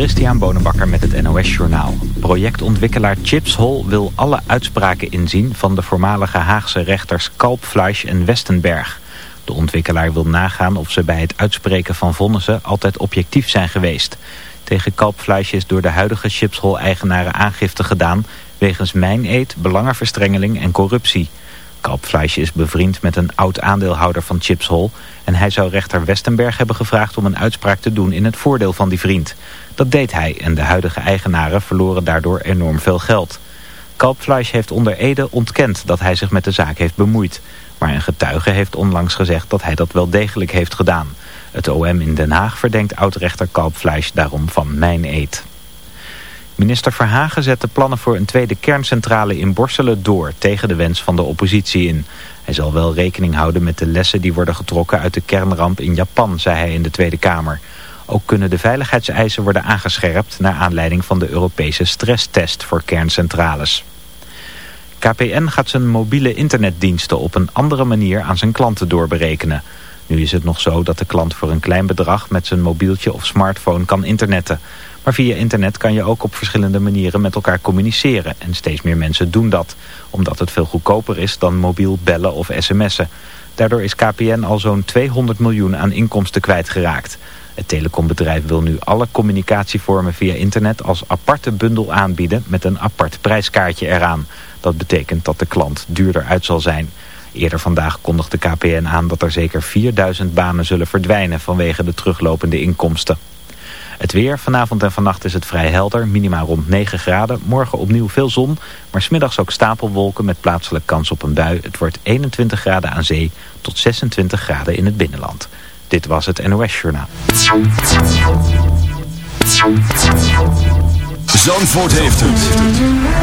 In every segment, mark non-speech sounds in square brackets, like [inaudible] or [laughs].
Christian Bonenbakker met het NOS Journaal. Projectontwikkelaar Chips Hall wil alle uitspraken inzien van de voormalige Haagse rechters Kalpfleisch en Westenberg. De ontwikkelaar wil nagaan of ze bij het uitspreken van vonnissen altijd objectief zijn geweest. Tegen Kalpfleisch is door de huidige Chips Hall eigenaren aangifte gedaan wegens mijneed, belangenverstrengeling en corruptie. Kalpfleisje is bevriend met een oud aandeelhouder van Chips Hall... en hij zou rechter Westenberg hebben gevraagd om een uitspraak te doen in het voordeel van die vriend. Dat deed hij en de huidige eigenaren verloren daardoor enorm veel geld. Kalpfleisch heeft onder Ede ontkend dat hij zich met de zaak heeft bemoeid. Maar een getuige heeft onlangs gezegd dat hij dat wel degelijk heeft gedaan. Het OM in Den Haag verdenkt oud-rechter Kalpfleisch daarom van mijn eed. Minister Verhagen zet de plannen voor een tweede kerncentrale in Borselen door tegen de wens van de oppositie in. Hij zal wel rekening houden met de lessen die worden getrokken uit de kernramp in Japan, zei hij in de Tweede Kamer. Ook kunnen de veiligheidseisen worden aangescherpt naar aanleiding van de Europese stresstest voor kerncentrales. KPN gaat zijn mobiele internetdiensten op een andere manier aan zijn klanten doorberekenen. Nu is het nog zo dat de klant voor een klein bedrag met zijn mobieltje of smartphone kan internetten. Maar via internet kan je ook op verschillende manieren met elkaar communiceren. En steeds meer mensen doen dat. Omdat het veel goedkoper is dan mobiel bellen of sms'en. Daardoor is KPN al zo'n 200 miljoen aan inkomsten kwijtgeraakt. Het telecombedrijf wil nu alle communicatievormen via internet als aparte bundel aanbieden met een apart prijskaartje eraan. Dat betekent dat de klant duurder uit zal zijn. Eerder vandaag kondigde KPN aan dat er zeker 4000 banen zullen verdwijnen vanwege de teruglopende inkomsten. Het weer, vanavond en vannacht is het vrij helder, minimaal rond 9 graden. Morgen opnieuw veel zon, maar smiddags ook stapelwolken met plaatselijk kans op een bui. Het wordt 21 graden aan zee tot 26 graden in het binnenland. Dit was het NOS Journaal. Zandvoort heeft het.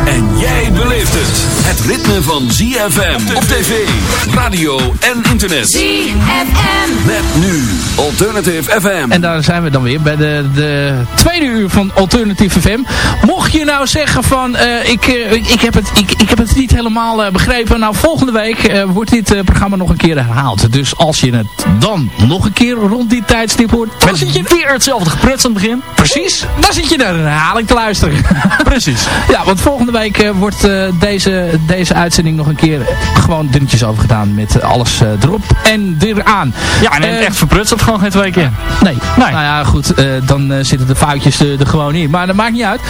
En jij beleeft het. Het ritme van ZFM op tv, radio en internet. ZFM. Met nu Alternative FM. En daar zijn we dan weer bij de, de tweede uur van Alternative FM. Mocht je nou zeggen van, uh, ik, uh, ik, heb het, ik, ik heb het niet helemaal uh, begrepen. Nou, volgende week wordt dit programma nog een keer herhaald. Dus als je het dan nog een keer rond die tijdstip hoort... Dan Met zit je weer hetzelfde gepruts aan het begin. Precies, dan zit je naar een herhaling te luisteren. [laughs] Precies. Ja, want volgende week uh, wordt uh, deze, deze uitzending nog een keer gewoon dunnetjes over gedaan. Met alles uh, erop en eraan. Ja, en echt verprutst dat gewoon geen twee keer. Nee. nee. Nou ja, goed. dan zitten de foutjes er gewoon in. Maar dat maakt niet uit.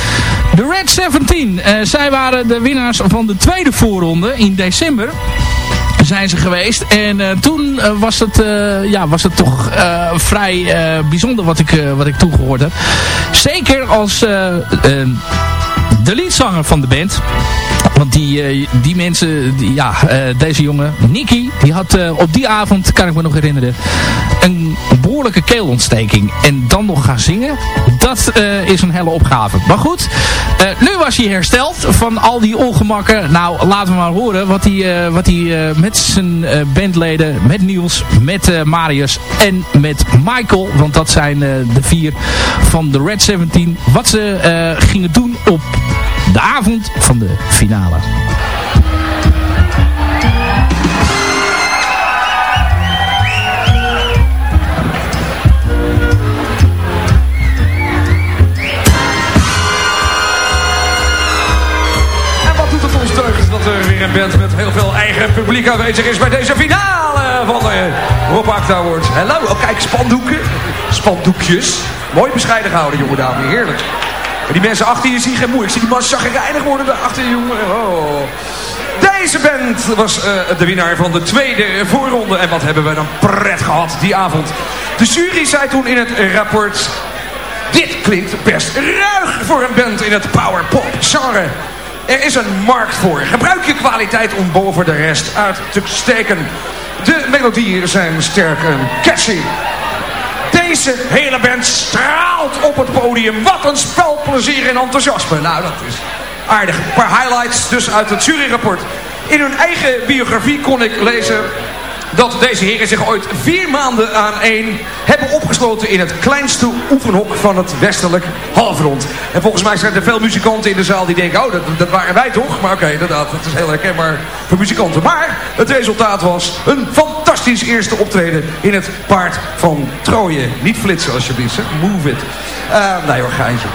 De Red 17. zij waren de winnaars van de tweede voorronde in december zijn ze geweest. En uh, toen uh, was, het, uh, ja, was het toch vrij bijzonder wat ik, wat ik toegehoord heb. Zeker als de leadzanger van de band. Want die, die mensen, ja, deze jongen, Nicky, die had op die avond, kan ik me nog herinneren, een behoorlijke keelontsteking. En dan nog gaan zingen, dat is een hele opgave. Maar goed, nu was hij hersteld van al die ongemakken. Nou, laten we maar horen wat hij, wat hij met zijn bandleden, met Niels, met Marius en met Michael. Want dat zijn de vier van de Red 17. Wat ze gingen doen op de avond van de finale. er weer een band met heel veel eigen publiek aanwezig is bij deze finale van de Rob Act Awards. Hallo, oh kijk, spandoeken, spandoekjes. Mooi bescheiden gehouden, jonge dame, heerlijk. Maar die mensen achter je zien geen moeite. Ik zie die man zagrijnig worden daar achter jongen. Oh. Deze band was uh, de winnaar van de tweede voorronde. En wat hebben we dan pret gehad die avond. De jury zei toen in het rapport... Dit klinkt best ruig voor een band in het powerpop genre. Er is een markt voor. Gebruik je kwaliteit om boven de rest uit te steken. De melodieën zijn sterk en catchy. Deze hele band straalt op het podium. Wat een spelplezier en enthousiasme. Nou, dat is aardig. Een paar highlights dus uit het juryrapport. In hun eigen biografie kon ik lezen dat deze heren zich ooit vier maanden aan één hebben opgesloten in het kleinste oefenhok van het westelijk halfrond. En volgens mij zijn er veel muzikanten in de zaal die denken, oh dat, dat waren wij toch? Maar oké, inderdaad, dat is heel herkenbaar voor muzikanten. Maar het resultaat was een fantastisch eerste optreden in het paard van Troje. Niet flitsen alsjeblieft, move it. Uh, nee hoor, geintje.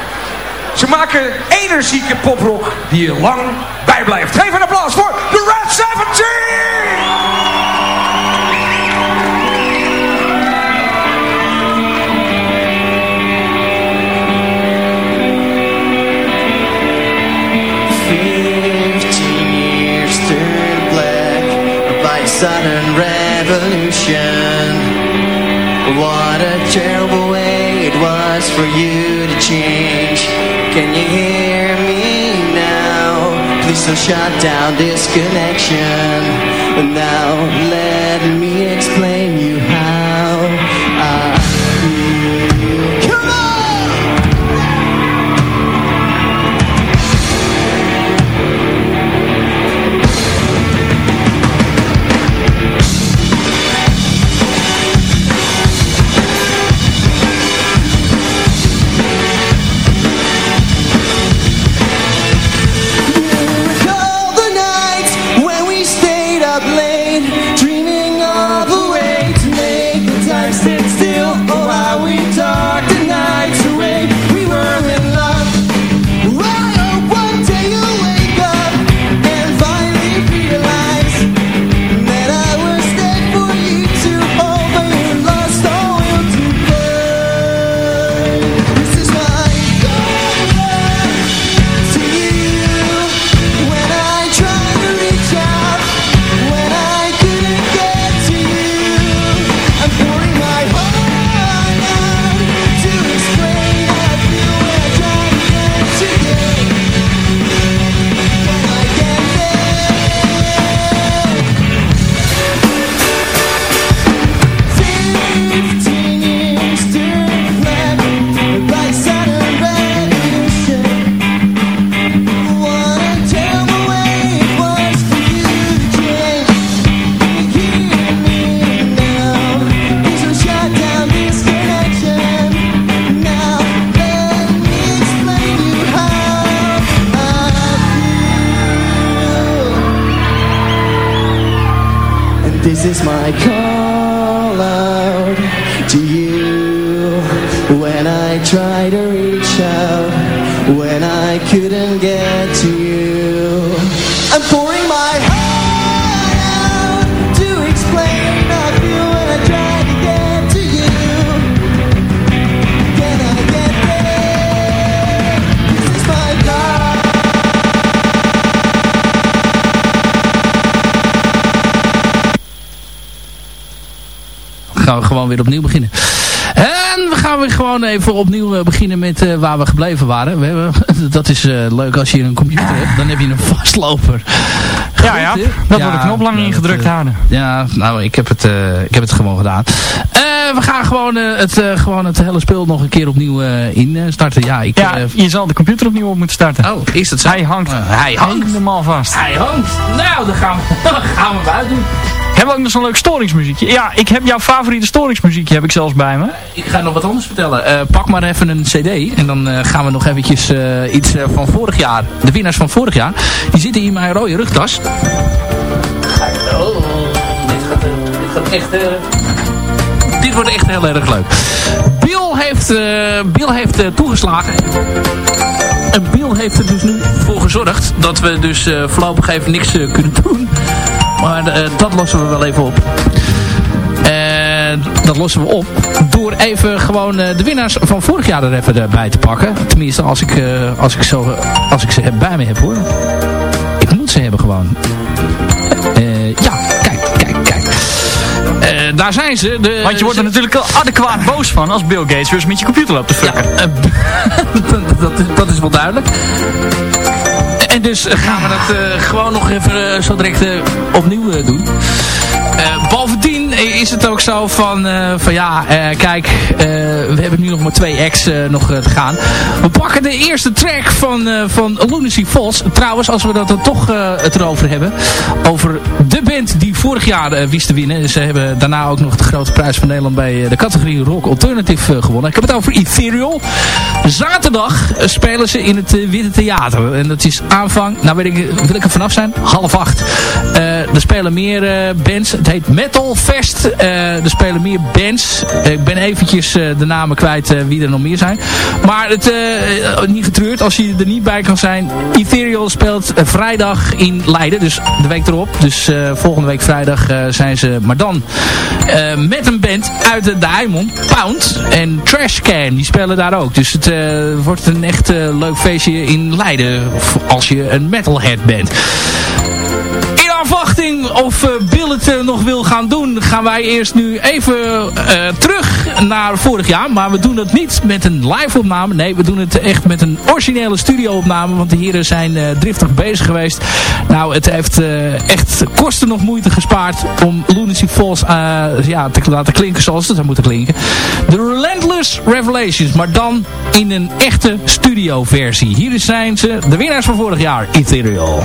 Ze maken energieke poprock die je lang bijblijft. Geef een applaus voor The Red 17! Sudden revolution. What a terrible way it was for you to change. Can you hear me now? Please don't shut down this connection. Now let me explain reach when I couldn't get to you. I'm pouring my heart explain I feel get to you. Gaan gewoon weer opnieuw beginnen. We gewoon even opnieuw eh, beginnen met eh, waar we gebleven waren. We hebben, [laughs] dat is eh, leuk als je een computer hebt. Dan heb je een vastloper. Ja, ja. Dat Ja, wordt de knop lang ingedrukt houden. Ja, nou, ik heb het, ik heb het gewoon gedaan. Eh, we gaan gewoon, eh, het, eh, gewoon het hele speel nog een keer opnieuw eh, instarten. Ja, ik... Ja, je zal de computer opnieuw op moeten starten. oh, is dat zo? Hij hangt hij hangt. helemaal vast. Hij hangt. Nou, dan gaan we, [laughs] dan gaan we buiten doen. Hebben we ook nog zo'n leuk storingsmuziekje? Ja, ik heb jouw favoriete storingsmuziekje heb ik zelfs bij me. Ik ga nog wat anders vertellen. Eh, pak maar even een cd. En dan eh, gaan we nog eventjes eh, iets eh, van vorig jaar. De winnaars van vorig jaar. Die zitten in mijn rode rugtas. Oh, dit gaat, dit gaat echt... dit wordt echt heel erg leuk. Bill heeft, eh, Bill heeft eh, toegeslagen. En Bill heeft er dus nu voor gezorgd dat we dus eh, voorlopig even niks kunnen doen. Maar dat lossen we wel even op. En dat lossen we op door even gewoon de winnaars van vorig jaar er even bij te pakken. Tenminste, als ik, als ik, zo, als ik ze bij me heb hoor. Ik moet ze hebben gewoon. Daar zijn ze. De, Want je wordt er natuurlijk al adequaat boos van als Bill Gates weer eens met je computer loopt te Ja, fucken. eh, [laughs] dat, dat, is- wel duidelijk. En dus gaan we dat eh, gewoon nog even eh, zo direct eh, opnieuw eh, doen. Eh, bovendien is het ook zo van, van ja, kijk, we hebben nu nog maar twee acts nog te gaan. We pakken de eerste track van, van Lunacy Falls. Trouwens, als we dat dan toch het erover hebben. Over de band die vorig jaar wist te winnen. Ze hebben daarna ook nog de grote prijs van Nederland bij de categorie Rock Alternative gewonnen. Ik heb het over Ethereal. Zaterdag spelen ze in het Witte Theater. En dat is aanvang, nou weet ik, wil ik er vanaf zijn? Half acht. er spelen meer bands. Het heet Metal Fest. Er spelen meer bands. ik ben eventjes de namen kwijt wie er nog meer zijn. Maar het, niet getreurd als je er niet bij kan zijn. Ethereal speelt vrijdag in Leiden. Dus de week erop. Dus volgende week vrijdag zijn ze. Maar dan met een band uit de Heimond. Pound en Trashcan. Die spelen daar ook. Dus het wordt een echt leuk feestje in Leiden. Als je een metalhead bent afwachting of uh, het uh, nog wil gaan doen, gaan wij eerst nu even uh, terug naar vorig jaar. Maar we doen het niet met een live opname. Nee, we doen het echt met een originele studio opname. Want de heren zijn driftig bezig geweest. Nou, het heeft echt kosten nog moeite gespaard om Lunacy Falls ja, te laten klinken zoals het zou moeten klinken. The Relentless Revelations, maar dan in een echte studio versie. Hier zijn ze, de winnaars van vorig jaar, Ethereal.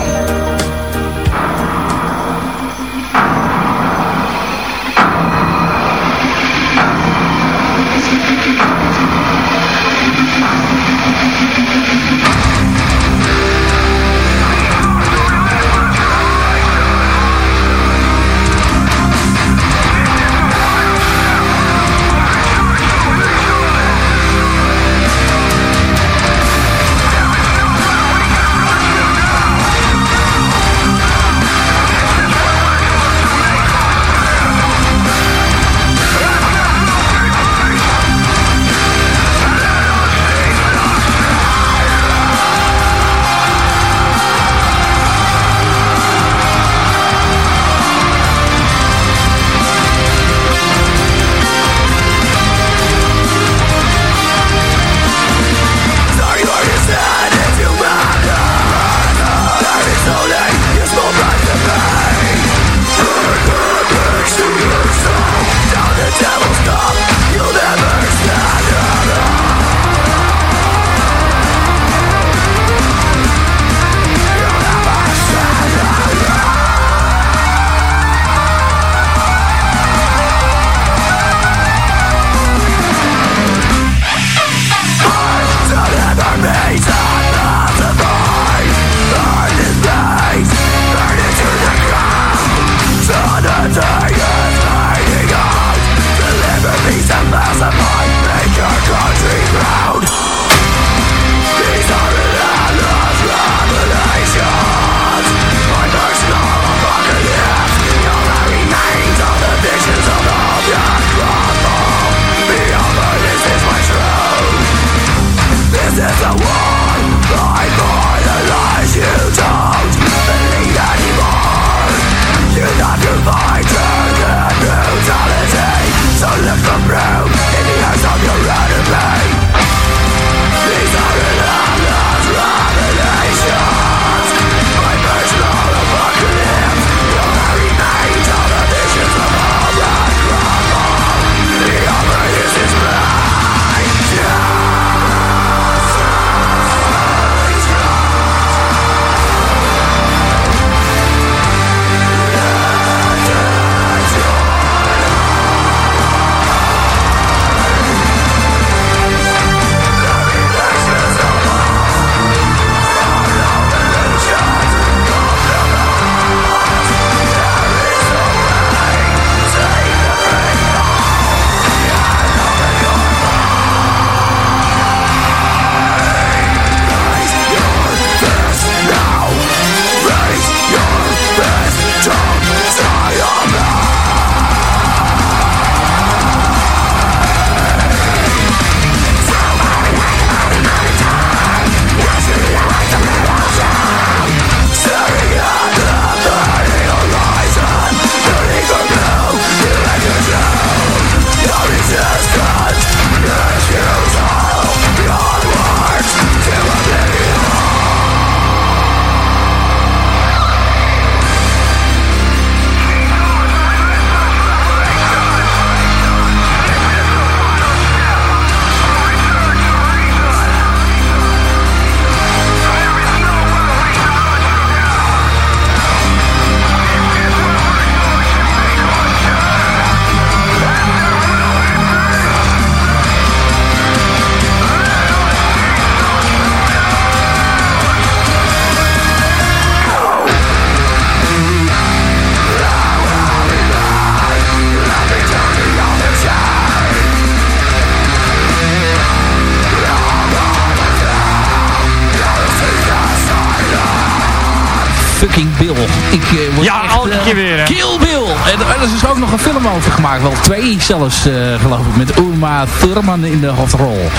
Fucking Bill. Ik, uh, word ja, elke keer weer. Hè? Kill Bill. En er is dus ook nog een film over gemaakt. Wel twee zelfs, geloof ik. Met Uma Thurman in de hoofdrol.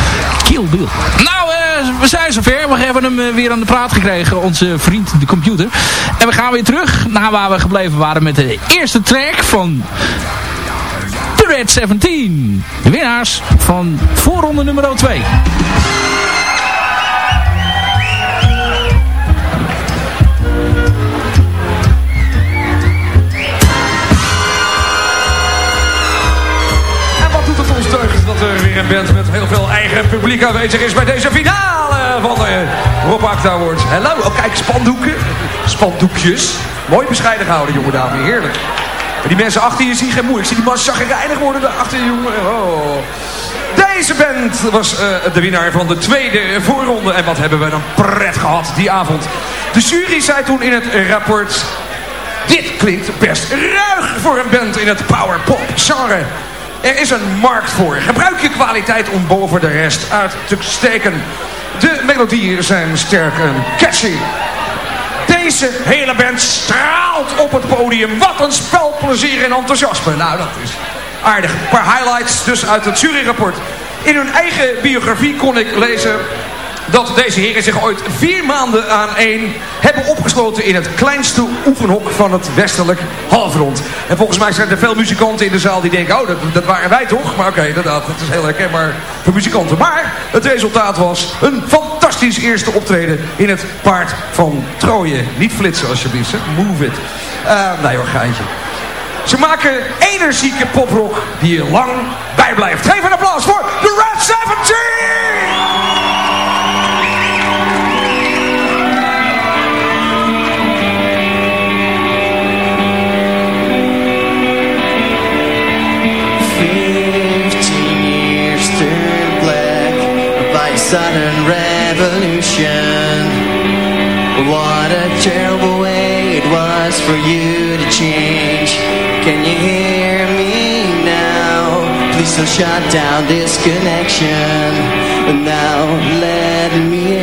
Kill Bill. Nou, we zijn zover. We hebben hem weer aan de praat gekregen. Onze vriend de computer. En we gaan weer terug naar waar we gebleven waren met de eerste track van The Red 17. De winnaars van voorronde nummer 2. Band met heel veel eigen publiek aanwezig is bij deze finale van de Rob Acta Awards. Hallo, oh kijk, spandoeken. Spandoekjes. Mooi bescheiden gehouden, jonge dame. Heerlijk. die mensen achter je zien geen moe. Ik zie die man zagrijnig worden achter je, jongen. Oh. Deze band was uh, de winnaar van de tweede voorronde. En wat hebben we dan pret gehad die avond. De jury zei toen in het rapport... Dit klinkt best ruig voor een band in het powerpop genre. Er is een markt voor. Gebruik je kwaliteit om boven de rest uit te steken. De melodieën zijn sterk en catchy. Deze hele band straalt op het podium. Wat een spelplezier en enthousiasme. Nou, dat is aardig. Een paar highlights dus uit het juryrapport. In hun eigen biografie kon ik lezen dat deze heren zich ooit vier maanden aan één hebben opgesloten in het kleinste oefenhok van het westelijk halfrond. En volgens mij zijn er veel muzikanten in de zaal die denken, oh dat, waren wij toch? Maar oké, dat, dat is heel herkenbaar voor muzikanten. Maar het resultaat was een fantastisch eerste optreden in het paard van Troje. Niet flitsen alsjeblieft, move it. Uh, nee hoor. Ze maken energieke poprock die je lang bijblijft. Geef een applaus voor The Red 17! Sudden revolution. What a terrible way it was for you to change. Can you hear me now? Please don't shut down this connection. Now let me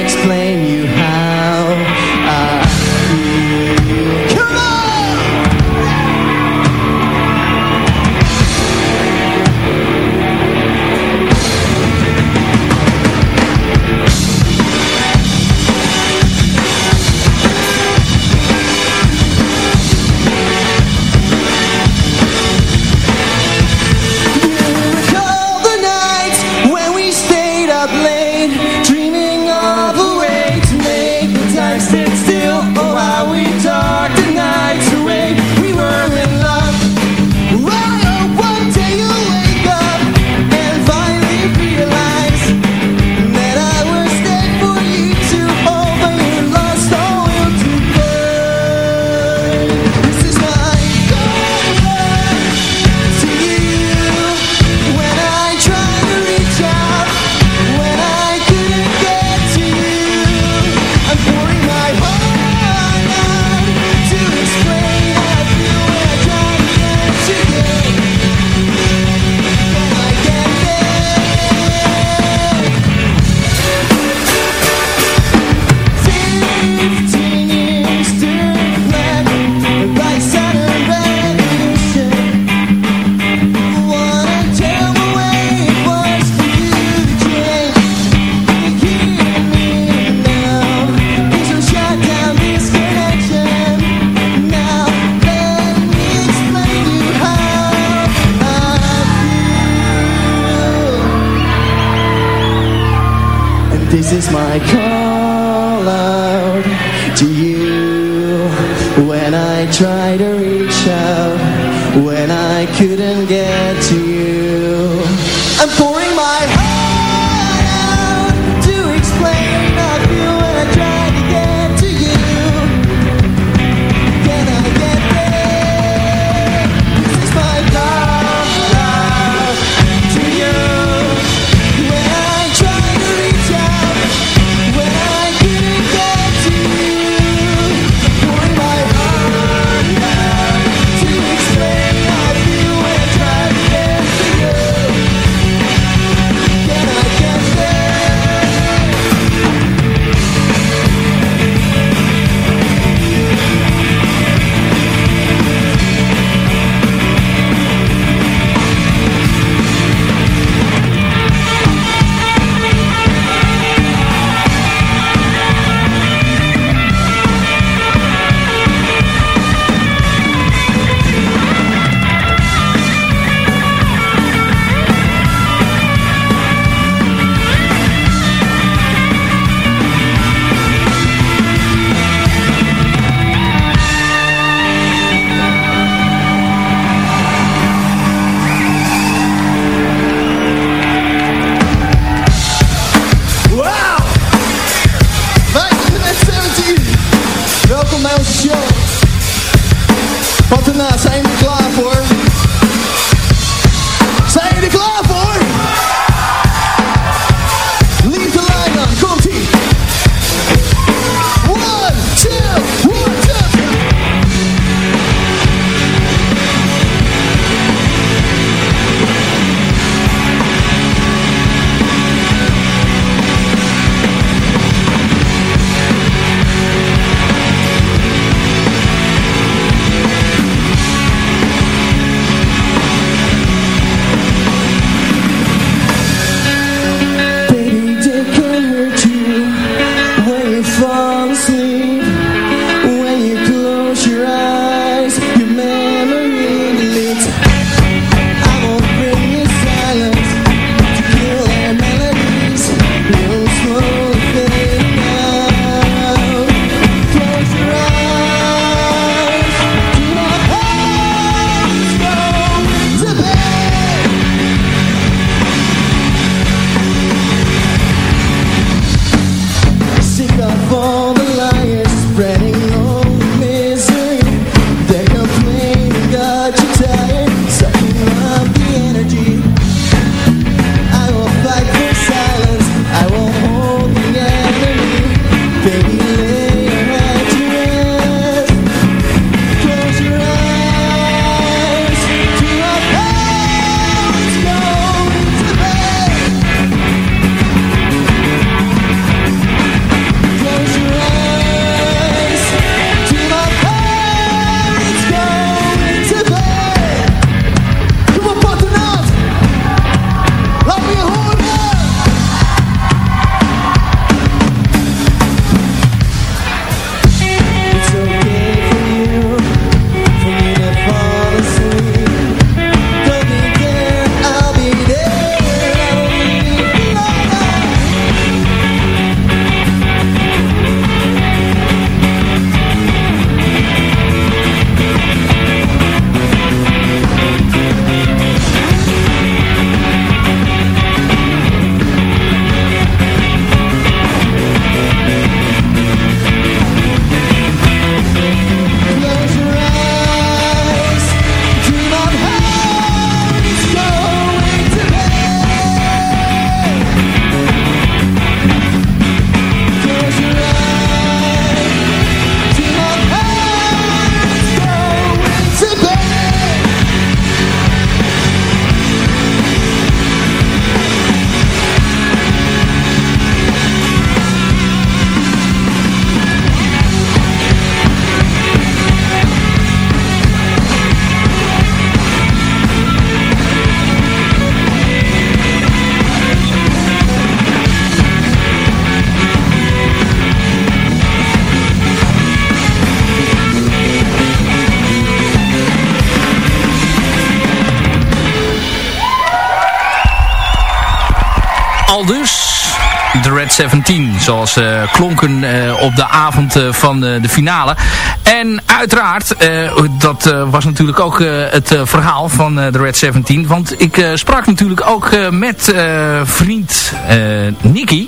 17, zoals ze klonken eh, op de avond eh, van eh, de finale. En uiteraard, eh, dat eh, was natuurlijk ook eh, het eh, verhaal van eh, de Red 17. Want ik eh, sprak natuurlijk ook eh, met eh, vriend eh Nicky.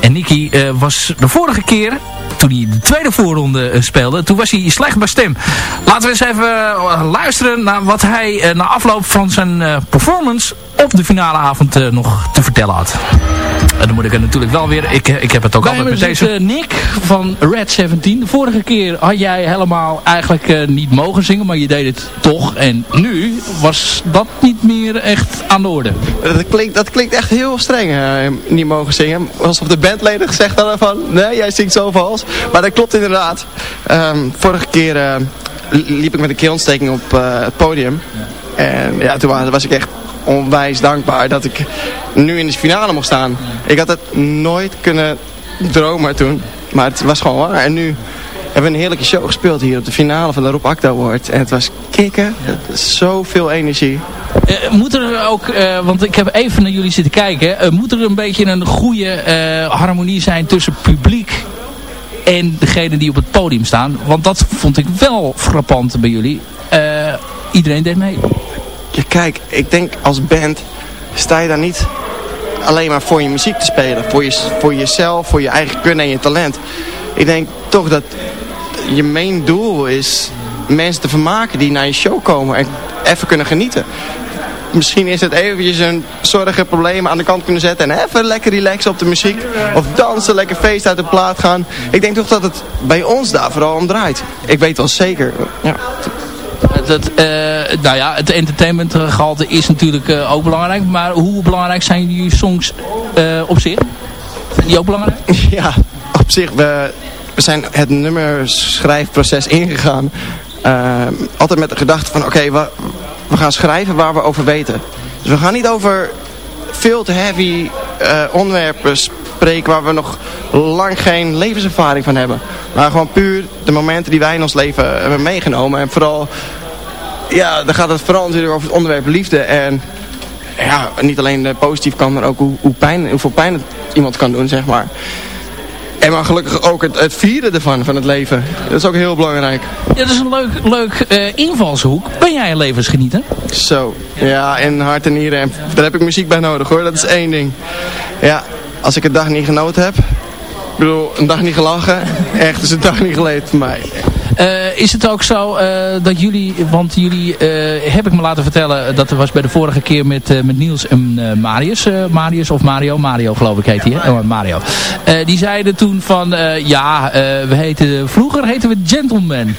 En Nicky eh, was de vorige keer toen hij de tweede voorronde eh, speelde, toen was hij slecht bij stem. Laten we eens even eh, luisteren naar wat hij eh, na afloop van zijn eh, performance op de finale avond eh, nog te vertellen had. En dan moet ik er natuurlijk wel weer, ik, ik heb het ook altijd me met deze... zit, eh, Nick van Red 17. De vorige keer had jij helemaal eigenlijk eh, niet mogen zingen, maar je deed het toch. En nu was dat niet meer echt aan de orde. Dat klinkt, dat klinkt echt heel streng, eh, niet mogen zingen. Alsof de bandleden gezegd hadden van, nee, jij zingt zo vals. Maar dat klopt inderdaad. Ehm, vorige keer eh, liep ik met een keelontsteking op eh, het podium. En ja, toen wa- was ik echt onwijs dankbaar dat ik nu in de finale mocht staan. Ik had het nooit kunnen dromen toen, maar het was gewoon waar. En nu hebben we een heerlijke show gespeeld hier op de finale van de Rob Acta Award. En het was kicken, zoveel energie. Eh, moet er ook, eh, want ik heb even naar jullie zitten kijken. eh, moet er een beetje een goede harmonie zijn tussen publiek en degene die op het podium staan? Want dat vond ik wel frappant bij jullie. Iedereen deed mee. Ja, kijk, ik denk als band sta je daar niet alleen maar voor je muziek te spelen. Voor, je, voor jezelf, voor je eigen kunnen en je talent. Ik denk toch dat je main doel is mensen te vermaken die naar je show komen en even kunnen genieten. Misschien is het eventjes een zorgen problemen aan de kant kunnen zetten en even lekker relaxen op de muziek. Of dansen, lekker feest uit de plaat gaan. Ik denk toch dat het bij ons daar vooral om draait. Ik weet wel zeker. Ja. Dat, uh, nou ja, het entertainmentgehalte is natuurlijk uh, ook belangrijk. Maar hoe belangrijk zijn die songs op zich? Zijn die ook belangrijk? [laughs] Ja, op zich. We, we zijn het nummerschrijfproces ingegaan. altijd met de gedachte van oké, we, we gaan schrijven waar we over weten. Dus we gaan niet over veel te heavy onderwerpen spreken waar we nog lang geen levenservaring van hebben. Maar gewoon puur de momenten die wij in ons leven hebben meegenomen. En vooral ja, dan gaat het vooral natuurlijk over het onderwerp liefde. En ja, niet alleen de positief kan, maar ook hoe, hoe pijn, hoeveel pijn het iemand kan doen, zeg maar. En maar gelukkig ook het, het, vieren ervan, van het leven. Dat is ook heel belangrijk. Ja, dat is een leuk, leuk uh, invalshoek. Ben jij een levensgenieter? Zo, ja, in hart en nieren. En daar heb ik muziek bij nodig hoor, dat is één ding. Ja, als ik een dag niet genoten heb, ik bedoel, een dag niet gelachen, [laughs] echt is een dag niet geleefd voor mij. Uh, is het ook zo uh, dat jullie, want jullie, uh, heb ik me laten vertellen, dat was bij de vorige keer met, met Niels en Marius, Marius of Mario, Mario geloof ik heet hij, hè? Oh, Mario. die zeiden toen van, ja, we heten, vroeger heten we Gentleman.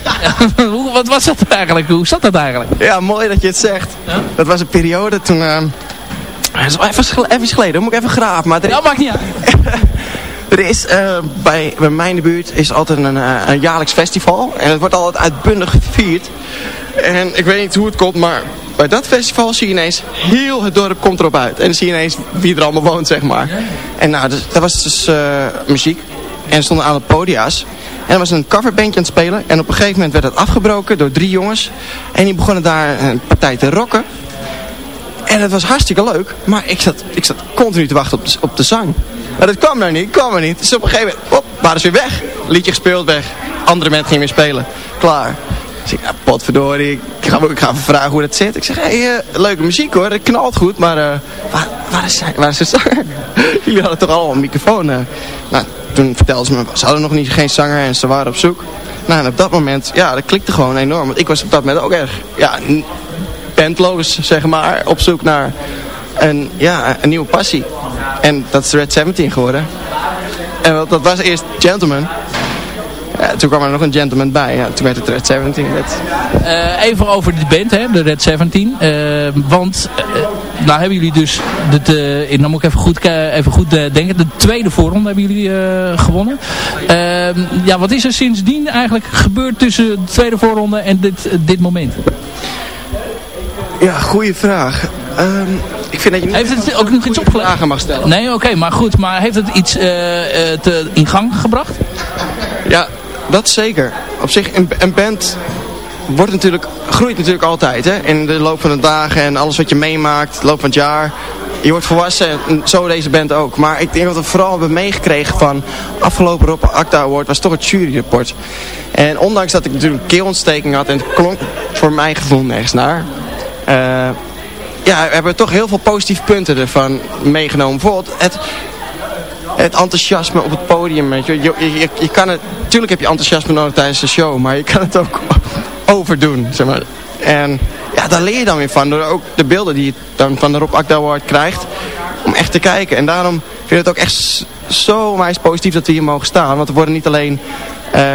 [laughs] wat was dat eigenlijk? Hoe zat dat eigenlijk? Ja, mooi dat je het zegt. Dat was een periode toen... dat is even, even geleden, moet ik even graven. Maar er... Ja, maakt niet uit. [laughs] Er is uh, bij, bij mij in de buurt is altijd een, uh, een jaarlijks festival. En het wordt altijd uitbundig gevierd. En ik weet niet hoe het komt, maar bij dat festival zie je ineens heel het dorp komt erop uit. En dan zie je ineens wie er allemaal woont, zeg maar. En nou, dus, dat was dus uh, muziek. En er stonden aan de podia's. En er was een coverbandje aan het spelen. En op een gegeven moment werd het afgebroken door drie jongens. En die begonnen daar een partij te rocken. En het was hartstikke leuk. Maar ik zat, ik zat continu te wachten op de, op de zang. Maar dat kwam nou niet, kwam er niet. Dus op een gegeven moment, waren ze weer weg. Liedje gespeeld, weg. Andere mensen gingen weer spelen. Klaar. Dus ik, potverdorie, ik ga, ik ga even vragen hoe dat zit. Ik zeg, hey, uh, leuke muziek hoor, het knalt goed, maar uh, waar, waar, is, waar is de zanger? [laughs] Jullie hadden toch allemaal een microfoon? Uh. Nou, toen vertelden ze me, ze hadden nog niet geen zanger en ze waren op zoek. Nou, en op dat moment, ja, dat klikte gewoon enorm. Want ik was op dat moment ook erg, ja, bandloos, zeg maar, op zoek naar een, ja, een nieuwe passie. En dat is Red 17 geworden. En dat was eerst Gentleman. Ja, toen kwam er nog een gentleman bij. Ja, toen werd het Red 17. Uh, even over de band, hè, de Red 17. Uh, want, uh, nou hebben jullie dus, de, uh, dan moet ik even goed, even goed denken, de tweede voorronde hebben jullie gewonnen. Ehm, ja, wat is er sindsdien eigenlijk gebeurd tussen de tweede voorronde en dit, dit moment? Ja, goede vraag. Um, ik vind dat je niet heeft het ook nog iets opgelegd? vragen mag stellen. Nee, oké, maar goed. Maar heeft het iets uh, te, in gang gebracht? Ja, dat zeker. Op zich, een, een band wordt natuurlijk, groeit natuurlijk altijd. Hè? In de loop van de dagen en alles wat je meemaakt, de loop van het jaar. Je wordt volwassen en zo deze band ook. Maar ik denk dat we vooral hebben meegekregen van afgelopen Rob Acta Award was toch het juryrapport. En ondanks dat ik natuurlijk een keelontsteking had en het klonk voor mijn gevoel nergens naar... Uh, ja, we hebben toch heel veel positieve punten ervan meegenomen. Bijvoorbeeld het, het enthousiasme op het podium. Je. Je, je, kan het, natuurlijk heb je enthousiasme nodig tijdens de show, maar je kan het ook [laughs] overdoen. Zeg maar. En ja, daar leer je dan weer van. Door ook de beelden die je dan van de Rob Akda krijgt. Om echt te kijken. En daarom vind ik het ook echt zo positief dat we hier mogen staan. Want we worden niet alleen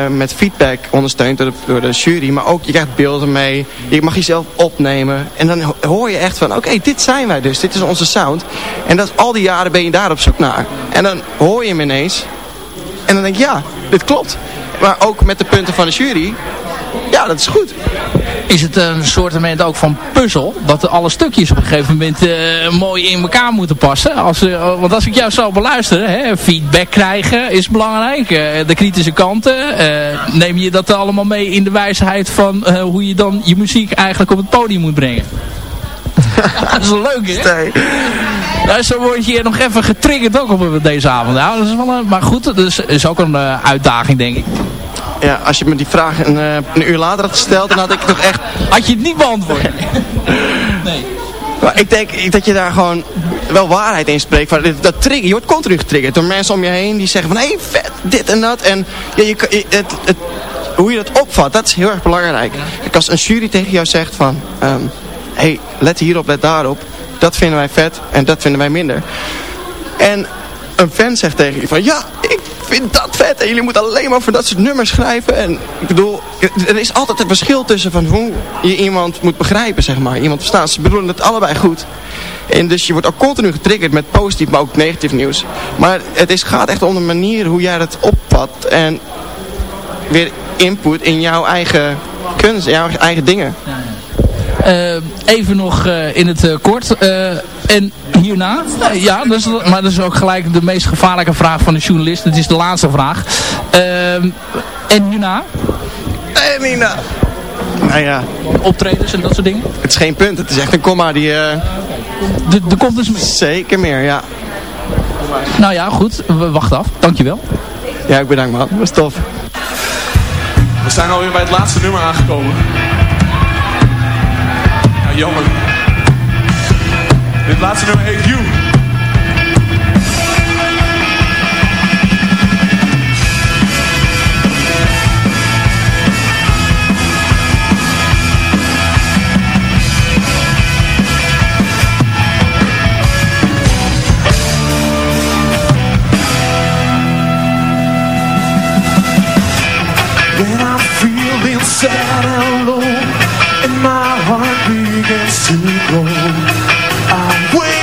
met feedback ondersteund door de, door de, jury. Maar ook, je krijgt beelden mee. Je mag jezelf opnemen. En dan hoor je echt van, oké, dit zijn wij dus. Dit is onze sound. En dat, al die jaren ben je daar op zoek naar. En dan hoor je hem ineens. En dan denk je, ja, dit klopt. Maar ook met de punten van de jury. Ja, dat is goed is het een soort ook van puzzel. Dat alle stukjes op een gegeven moment uh, mooi in elkaar moeten passen. Als, uh, want als ik jou zou beluisteren, hè, feedback krijgen is belangrijk. Uh, de kritische kanten. neem je dat allemaal mee in de wijsheid van hoe je dan je muziek eigenlijk op het podium moet brengen? [laughs] dat is leuk, hè? Ja, zo word je hier nog even getriggerd ook op deze avond. Ja, dat is wel een, maar goed, dat is ook een uitdaging, denk ik ja, als je me die vraag een, uh, een uur later had gesteld, dan had ik toch echt... Had je het niet beantwoord? nee. Maar ik denk dat je daar gewoon wel waarheid in spreekt. Dat, dat trigger, je wordt continu getriggerd door mensen om je heen die zeggen van... Hé, hey, vet, dit en dat. En ja, je, het, het, hoe je dat opvat, dat is heel erg belangrijk. Kijk, als een jury tegen jou zegt van, hé, hey, let hierop, let daarop, dat vinden wij vet en dat vinden wij minder. En een fan zegt tegen je van, ja, ik vind dat vet en jullie moeten alleen maar voor dat soort nummers schrijven. En ik bedoel, er is altijd een verschil tussen van hoe je iemand moet begrijpen, zeg maar. Iemand verstaan. Ze bedoelen het allebei goed. En dus je wordt ook continu getriggerd met positief, maar ook negatief nieuws. Maar het is, gaat echt om de manier hoe jij dat opvat en weer input in jouw eigen kunst, jouw eigen dingen. Even nog uh, in het uh, kort. en hierna? ja, dat is, maar dat is ook gelijk de meest gevaarlijke vraag van de journalist. Het is de laatste vraag. Ehm, en hierna? En hierna? Nou ja. Optredens en dat soort dingen? Het is geen punt. Het is echt een komma die... Er komt dus meer? Zeker meer, ja. Nou ja, goed. We wachten af. Dankjewel. Ja, ik bedank man. Dat was tof. We zijn alweer bij het laatste nummer aangekomen. Ja, jammer. Dit laatste nummer heet You. When I'm feeling sad and heart begins to grow I wait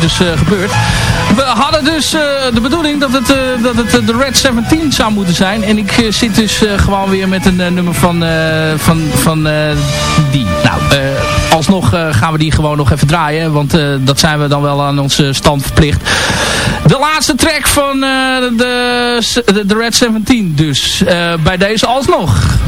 dus dus gebeurd. We hadden dus eh, de bedoeling dat het, eh, dat het de Red 17 zou moeten zijn. En ik zit dus gewoon weer met een nummer van, van, van die. Nou, alsnog gaan we die gewoon nog even draaien. Want dat zijn we dan wel aan onze stand verplicht. De laatste track van de, de, Red 17 dus. bij deze alsnog.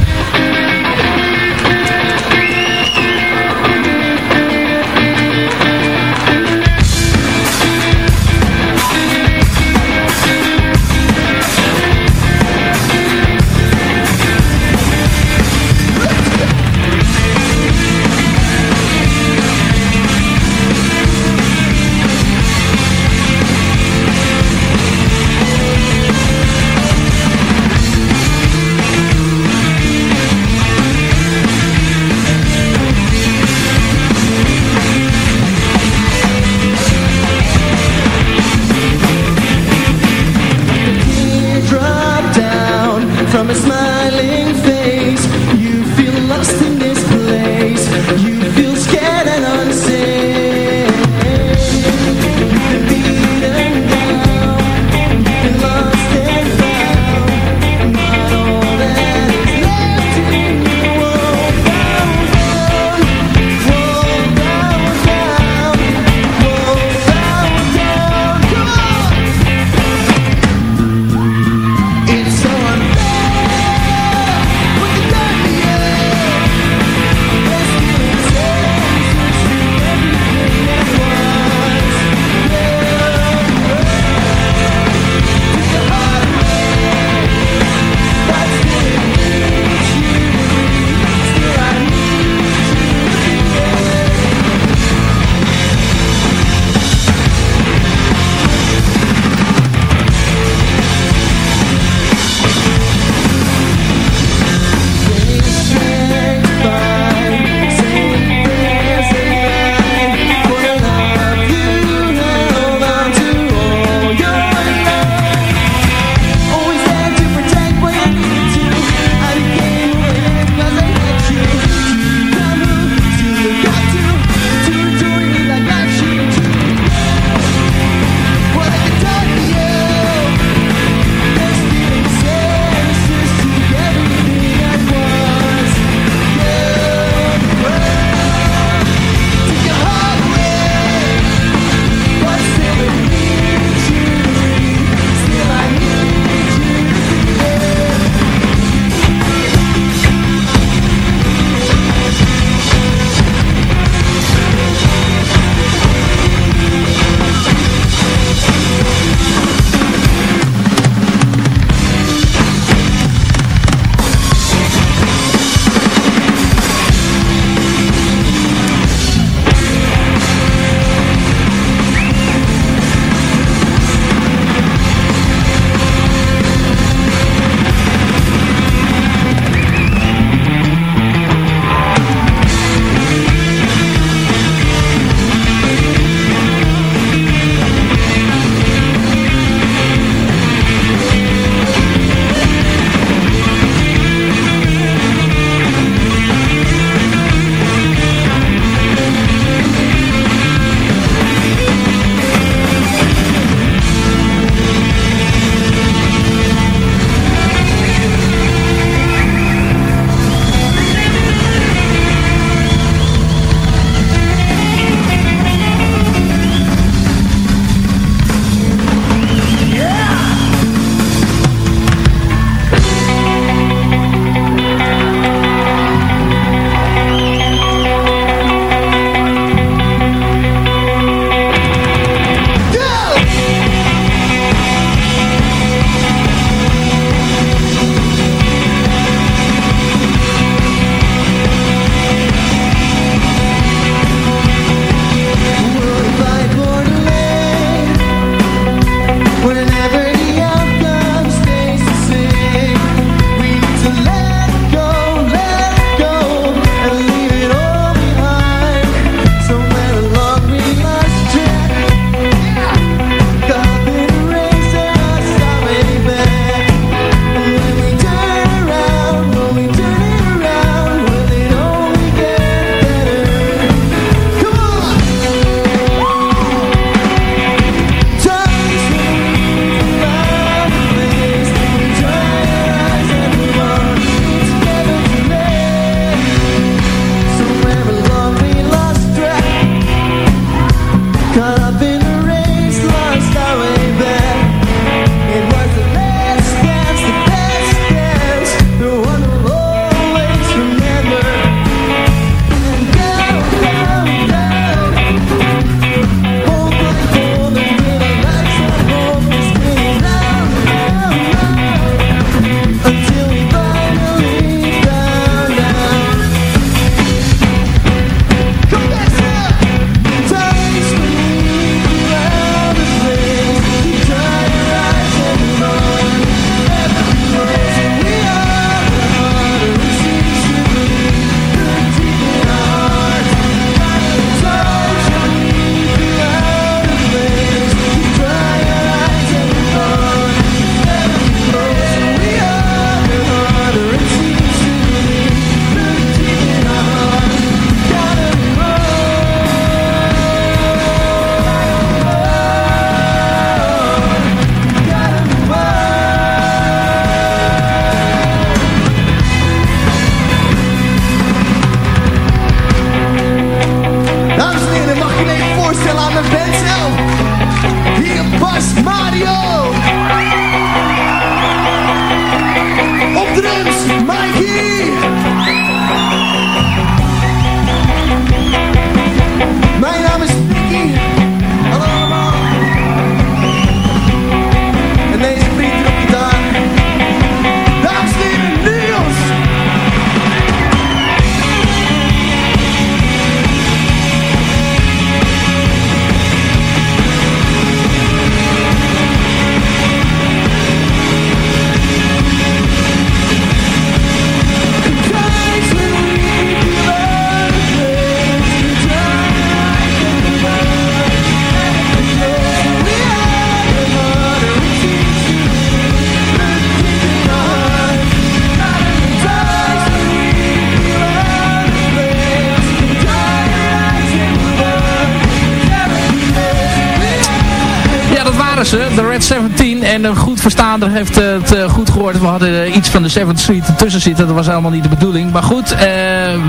Heeft het goed gehoord. We hadden iets van de 7th Street ertussen zitten. Dat was helemaal niet de bedoeling. Maar goed,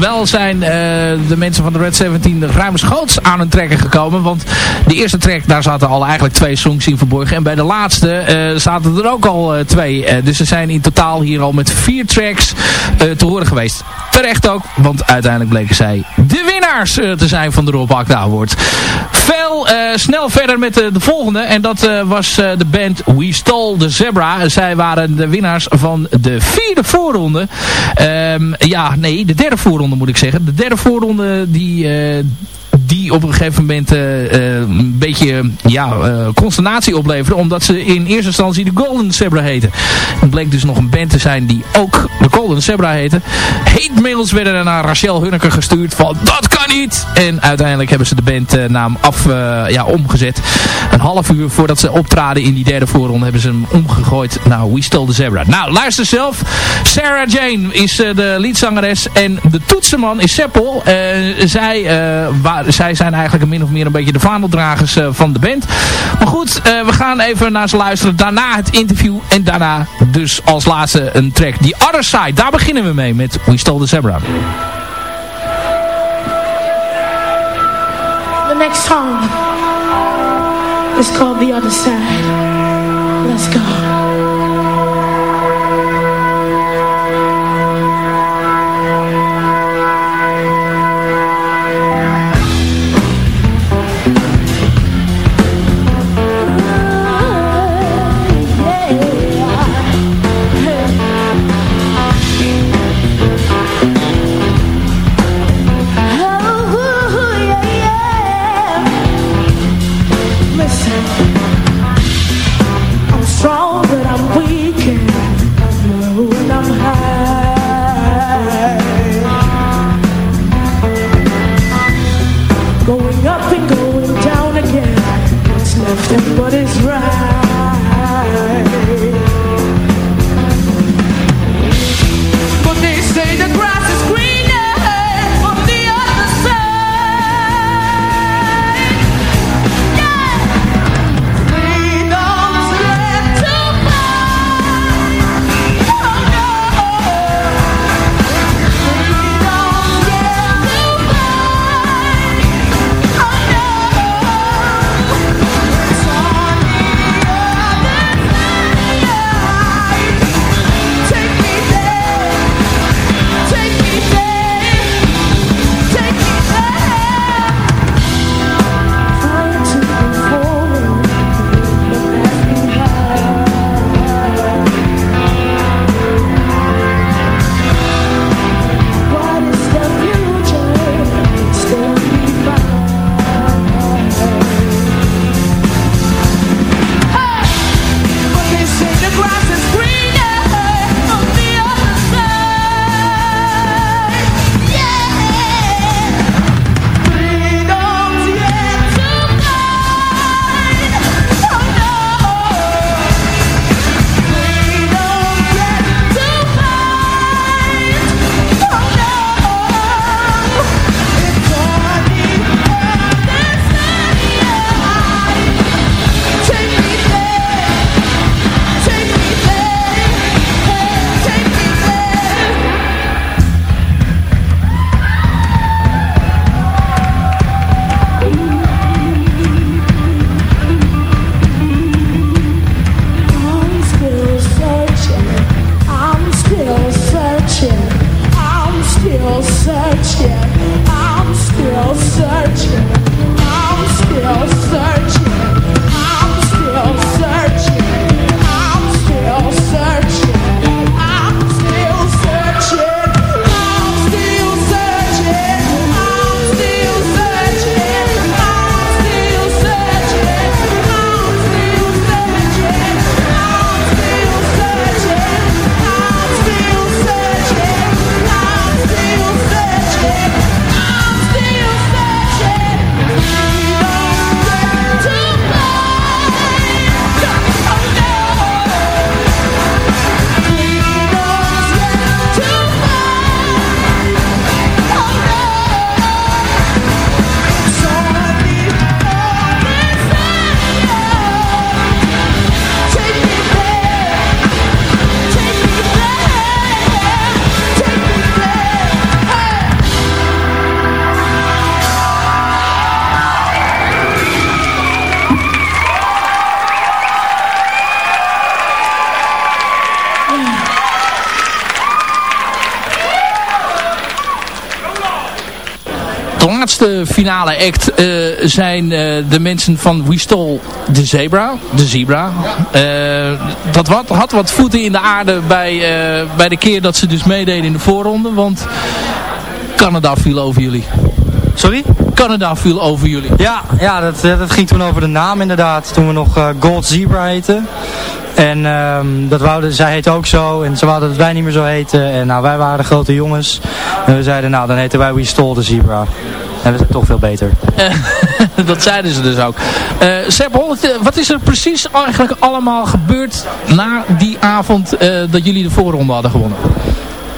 wel zijn de mensen van de Red 17 ruimschoots aan hun trekken gekomen. Want de eerste track, daar zaten al eigenlijk twee songs in verborgen. En bij de laatste zaten er ook al twee. dus ze zijn in totaal hier al met vier tracks te horen geweest. Terecht ook, want uiteindelijk bleken zij de winnaars te zijn van de Rob Akda Award. Veel snel verder met de, de volgende. En dat was de band We Stole the Zebra. Zij waren de winnaars van de vierde voorronde. Um, ja, nee, de derde voorronde moet ik zeggen. De derde voorronde die die op een gegeven moment uh, een beetje ja, uh, consternatie opleveren. Omdat ze in eerste instantie de Golden Zebra heten. Het bleek dus nog een band te zijn die ook de Golden Zebra heette. Hate mails werden naar Rachel Hunneke gestuurd van dat kan niet. En uiteindelijk hebben ze de bandnaam af, ja, omgezet. Een half uur voordat ze optraden in die derde voorronde hebben ze hem omgegooid naar We Stole the Zebra. Nou, luister zelf. Sarah Jane is de liedzangeres en de toetsenman is Seppel. zij, waar, zij zijn eigenlijk min of meer een beetje de vaandeldragers uh, van de band. Maar goed, uh, we gaan even naar ze luisteren. Daarna het interview. En daarna dus als laatste een track. The Other Side. Daar beginnen we mee met We Stole the Zebra. The next song is called The Other Side. Let's go. Finale act eh, zijn eh, de mensen van We Stole the Zebra. De Zebra. Eh, dat wat, had wat voeten in de aarde bij, bij de keer dat ze dus meededen in de voorronde. Want Canada viel over jullie. Sorry? Canada viel over jullie. Ja, ja dat, dat ging toen over de naam inderdaad. Toen we nog Gold Zebra heten. En um, dat wouden, zij heet ook zo. En ze wouden dat wij niet meer zo heten. En nou, wij waren de grote jongens. En we zeiden, nou, dan heten wij We Stole the Zebra. En we zijn toch veel beter. [laughs] dat zeiden ze dus ook. Uh, Sepp wat is er precies eigenlijk allemaal gebeurd na die avond uh, dat jullie de voorronde hadden gewonnen?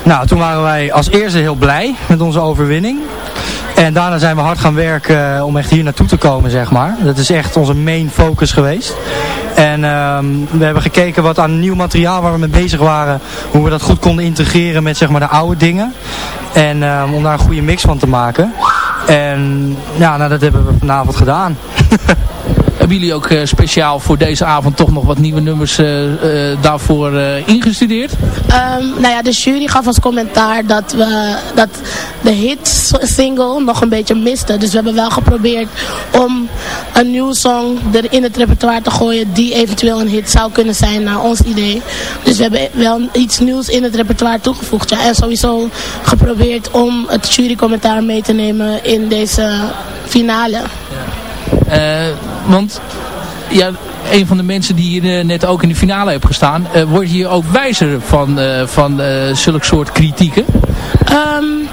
Nou, toen waren wij als eerste heel blij met onze overwinning. En daarna zijn we hard gaan werken om echt hier naartoe te komen, zeg maar. Dat is echt onze main focus geweest. En um, we hebben gekeken wat aan nieuw materiaal waar we mee bezig waren. Hoe we dat goed konden integreren met zeg maar de oude dingen. En um, om daar een goede mix van te maken. En ja, nou, dat hebben we vanavond gedaan. [laughs] Hebben jullie ook uh, speciaal voor deze avond toch nog wat nieuwe nummers uh, uh, daarvoor ingestudeerd? Um, nou ja, de jury gaf als commentaar dat, we, dat de hit single nog een beetje miste. Dus we hebben wel geprobeerd om een nieuwe song er in het repertoire te gooien die eventueel een hit zou kunnen zijn naar ons idee. Dus we hebben wel iets nieuws in het repertoire toegevoegd. Ja. En sowieso geprobeerd om het jurycommentaar mee te nemen in deze finale. Uh, want ja, een van de mensen die hier uh, net ook in de finale heeft gestaan, uh, word je hier ook wijzer van, van zulke soort kritieken? Um,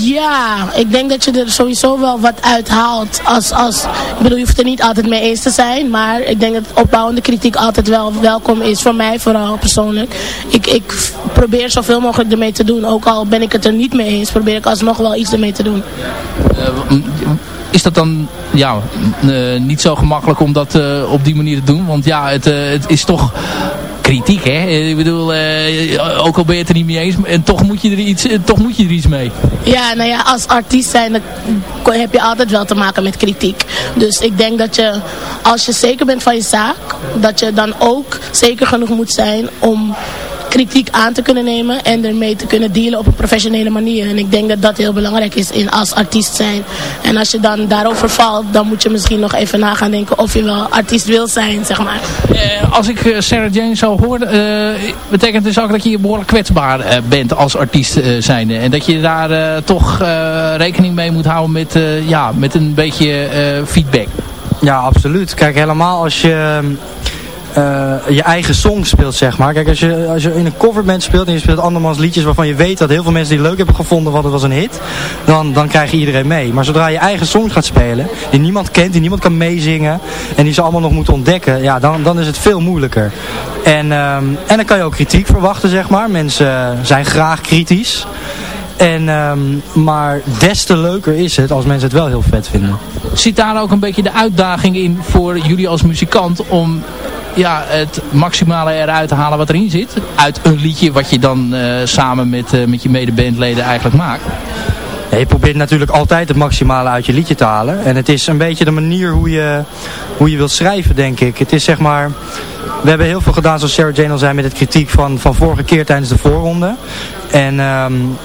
ja, ik denk dat je er sowieso wel wat uithaalt. Als, als, ik bedoel, je hoeft er niet altijd mee eens te zijn. Maar ik denk dat opbouwende kritiek altijd wel welkom is. Voor mij vooral persoonlijk. Ik, ik probeer zoveel mogelijk ermee te doen. Ook al ben ik het er niet mee eens, probeer ik alsnog wel iets ermee te doen is dat dan ja, uh, niet zo gemakkelijk om dat uh, op die manier te doen? Want ja, het, uh, het is toch kritiek, hè? Ik bedoel, ook al ben je het er niet mee eens, en toch moet je er iets, toch moet je er iets mee. Ja, nou ja, als artiest zijn, heb je altijd wel te maken met kritiek. Dus ik denk dat je, als je zeker bent van je zaak, dat je dan ook zeker genoeg moet zijn om kritiek aan te kunnen nemen en ermee te kunnen dealen op een professionele manier. En ik denk dat dat heel belangrijk is in als artiest zijn. En als je dan daarover valt, dan moet je misschien nog even na gaan denken of je wel artiest wil zijn, zeg maar. Eh, als ik uh, Sarah Jane zo hoor, uh, betekent dus ook dat je behoorlijk kwetsbaar uh, bent als artiest zijnde. En dat je daar toch rekening mee moet houden met, ja, met een beetje feedback. Ja, absoluut. Kijk, helemaal als je uh, je eigen song speelt, zeg maar. Kijk, als je, als je in een coverband speelt en je speelt andermans liedjes waarvan je weet dat heel veel mensen die leuk hebben gevonden, want het was een hit, dan, dan krijg je iedereen mee. Maar zodra je eigen songs gaat spelen, die niemand kent, die niemand kan meezingen en die ze allemaal nog moeten ontdekken, ja, dan, dan is het veel moeilijker. En, um, en dan kan je ook kritiek verwachten, zeg maar. Mensen zijn graag kritisch. En, um, maar des te leuker is het als mensen het wel heel vet vinden. Zit daar ook een beetje de uitdaging in voor jullie als muzikant om ja, het maximale eruit te halen wat erin zit. Uit een liedje wat je dan uh, samen met, uh, met je medebandleden eigenlijk maakt. Ja, je probeert natuurlijk altijd het maximale uit je liedje te halen. En het is een beetje de manier hoe je, hoe je wilt schrijven, denk ik. Het is zeg maar... We hebben heel veel gedaan, zoals Sarah Jane al zei, met het kritiek van, van vorige keer tijdens de voorronde. En, um,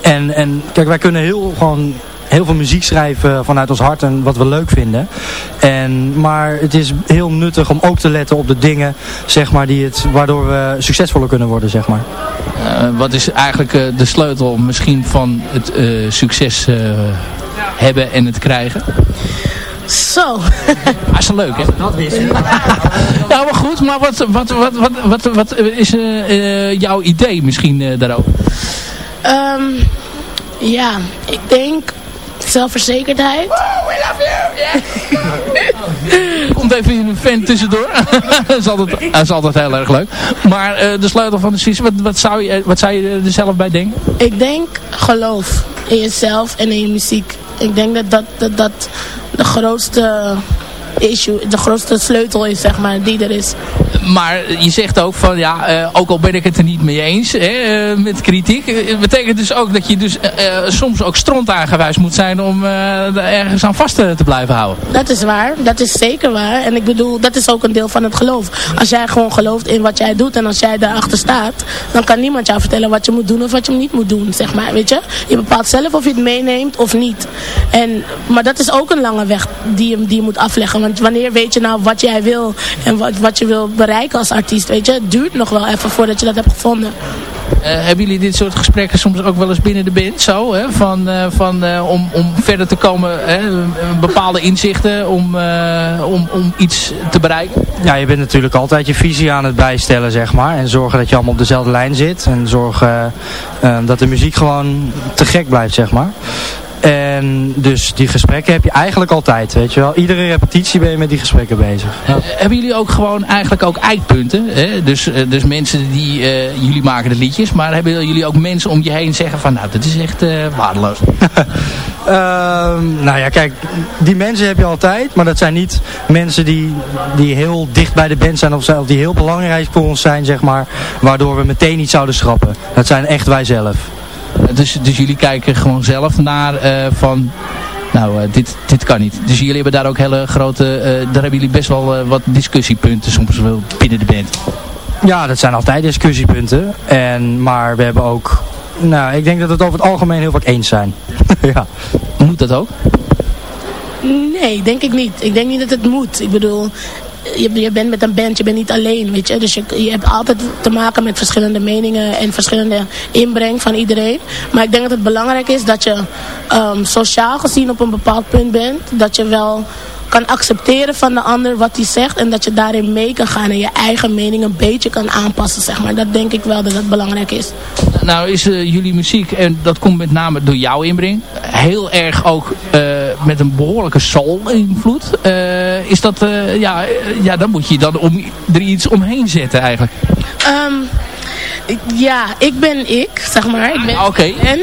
en, en kijk, wij kunnen heel gewoon heel veel muziek schrijven vanuit ons hart en wat we leuk vinden. En, maar het is heel nuttig om ook te letten op de dingen zeg maar, die het, waardoor we succesvoller kunnen worden. Zeg maar. Uh, wat is eigenlijk uh, de sleutel misschien van het uh, succes hebben en het krijgen? Zo. Dat is leuk, hè? Dat wist je. ja, maar goed. Maar wat, wat, wat, wat, wat, wat is uh, jouw idee misschien uh, daarover? Um, ja, ik denk zelfverzekerdheid. Oh, we love you! [laughs] Komt even een fan tussendoor. [laughs] dat, is altijd, dat is altijd heel erg leuk. Maar uh, de sleutel van de season, wat, wat, zou je, wat zou je er zelf bij denken? Ik denk geloof in jezelf en in je muziek. Ik denk dat dat, dat, dat de grootste issue, de grootste sleutel is, zeg maar, die er is. Maar je zegt ook van ja, ook al ben ik het er niet mee eens hè, met kritiek. betekent dus ook dat je dus soms ook strontaangewijs moet zijn om ergens aan vast te blijven houden. Dat is waar, dat is zeker waar. En ik bedoel, dat is ook een deel van het geloof. Als jij gewoon gelooft in wat jij doet en als jij daarachter staat, dan kan niemand jou vertellen wat je moet doen of wat je niet moet doen, zeg maar, weet je. Je bepaalt zelf of je het meeneemt of niet. En, maar dat is ook een lange weg die je, die moet afleggen. Want wanneer weet je nou wat jij wil en wat, wat je wil bereiken als artiest, weet je. Het duurt nog wel even voordat je dat hebt gevonden. Uh, hebben jullie dit soort gesprekken soms ook wel eens binnen de band? Zo, hè? Van, uh, van, uh, om, om verder te komen, hè? bepaalde inzichten om, om, om iets te bereiken? Ja, je bent natuurlijk altijd je visie aan het bijstellen, zeg maar. En zorgen dat je allemaal op dezelfde lijn zit. En zorgen dat de muziek gewoon te gek blijft, zeg maar. En dus die gesprekken heb je eigenlijk altijd, weet je wel. Iedere repetitie ben je met die gesprekken bezig. Ja. Uh, hebben jullie ook gewoon eigenlijk ook eikpunten? Hè? Dus, uh, dus mensen die, uh, jullie maken de liedjes, maar hebben jullie ook mensen om je heen zeggen van, nou, dat is echt waardeloos? [laughs] Ehm, nou ja, kijk, die mensen heb je altijd, maar dat zijn niet mensen die, die heel dicht bij de band zijn of, of die heel belangrijk voor ons zijn, zeg maar, waardoor we meteen iets zouden schrappen. Dat zijn echt wij zelf. Dus, dus jullie kijken gewoon zelf naar uh, van... Nou, uh, dit, dit kan niet. Dus jullie hebben daar ook hele grote... Uh, daar hebben jullie best wel wat discussiepunten soms wel binnen de band. Ja, dat zijn altijd discussiepunten. En, maar we hebben ook... Nou, ik denk dat we het over het algemeen heel vaak eens zijn. [laughs] ja. Moet dat ook? Nee, denk ik niet. Ik denk niet dat het moet. Ik bedoel, je, je bent met een band, je bent niet alleen, weet je. Dus je, je hebt altijd te maken met verschillende meningen en verschillende inbreng van iedereen. Maar ik denk dat het belangrijk is dat je um, sociaal gezien op een bepaald punt bent. Dat je wel kan accepteren van de ander wat hij zegt. En dat je daarin mee kan gaan en je eigen mening een beetje kan aanpassen, zeg maar. Dat denk ik wel dat dat belangrijk is. Nou is uh, jullie muziek, en dat komt met name door jouw inbreng, heel erg ook uh, met een behoorlijke soul-invloed. Uh, is dat, ja, ja, dan moet je dan om, er iets omheen zetten eigenlijk. Um, ja, ik ben ik, zeg maar. Ik ben ah, okay. en,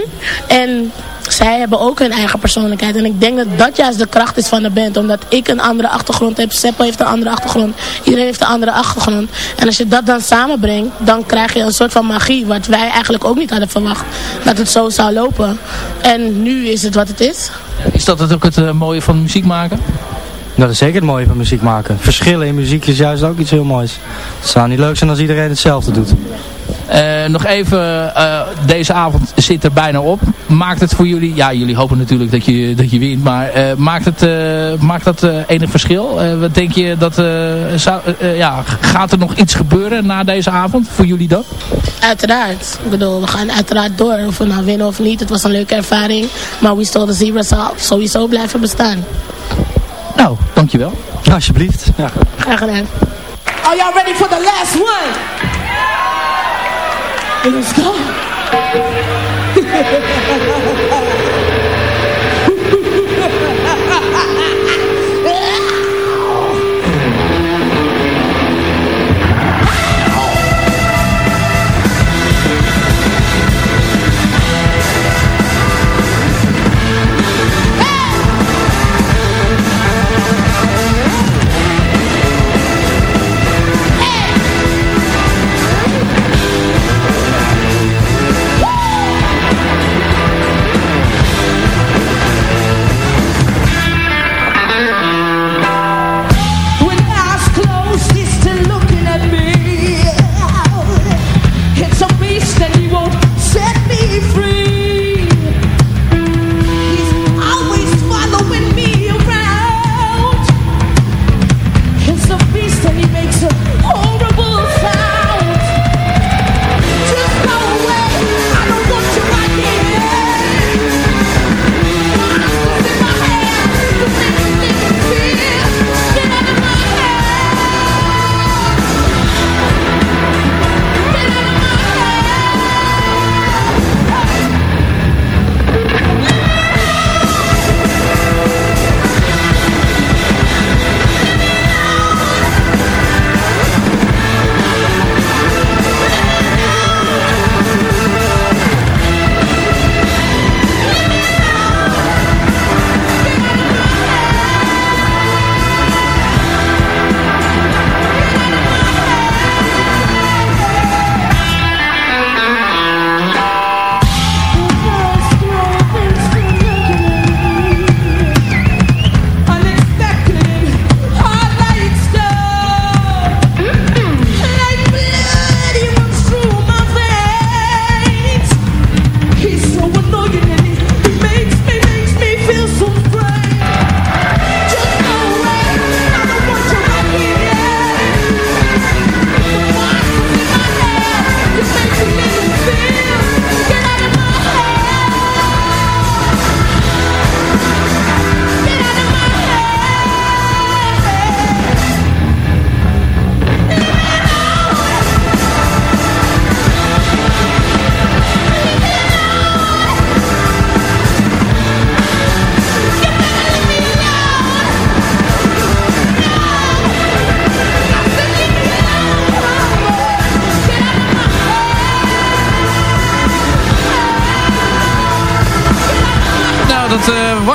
en zij hebben ook hun eigen persoonlijkheid. En ik denk dat dat juist de kracht is van de band. Omdat ik een andere achtergrond heb. Seppo heeft een andere achtergrond. Iedereen heeft een andere achtergrond. En als je dat dan samenbrengt, dan krijg je een soort van magie. Wat wij eigenlijk ook niet hadden verwacht. Dat het zo zou lopen. En nu is het wat het is. Is dat het ook het uh, mooie van muziek maken? Dat is zeker het mooie van muziek maken. Verschillen in muziek is juist ook iets heel moois. Het zou niet leuk zijn als iedereen hetzelfde doet. Uh, nog even, uh, deze avond zit er bijna op. Maakt het voor jullie, ja jullie hopen natuurlijk dat je, dat je wint, maar uh, maakt, het, maakt dat enig verschil? wat denk je dat, zou, ja, gaat er nog iets gebeuren na deze avond voor jullie dan? Uiteraard. Ik bedoel, we gaan uiteraard door. Of we nou winnen of niet. Het was een leuke ervaring. Maar we stole the zebra zal sowieso blijven bestaan. Nou, dankjewel. Alsjeblieft. Ja. Graag gedaan. Are y'all ready for the last one? Let's go. Nou,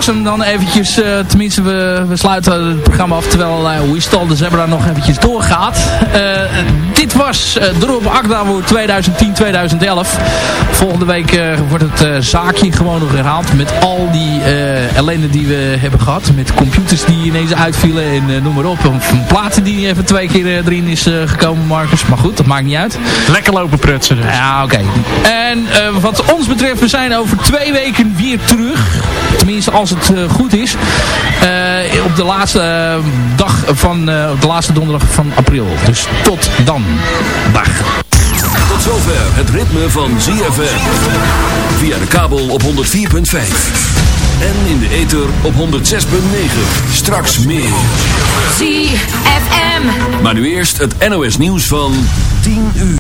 was dan eventjes. tenminste, we, we sluiten het programma af terwijl We Stole the Zebra nog eventjes doorgaat. Dit was de Rob Akda voor 2010-2011. Volgende week wordt het zaakje gewoon nog herhaald met al die ellende die we hebben gehad. Met computers die ineens uitvielen en noem maar op. Een platen die even twee keer erin is gekomen, Marcus. Maar goed, dat maakt niet uit. Lekker lopen prutsen dus. Ja, oké. En wat ons betreft, we zijn over twee weken weer terug. Tenminste, als het goed is. Op de laatste dag van, de laatste donderdag van april. Dus tot dan. Dag. Tot zover het ritme van ZFM. Via de kabel op 104.5. En in de ether op 106.9. Straks meer. ZFM. Maar nu eerst het NOS nieuws van 10 uur.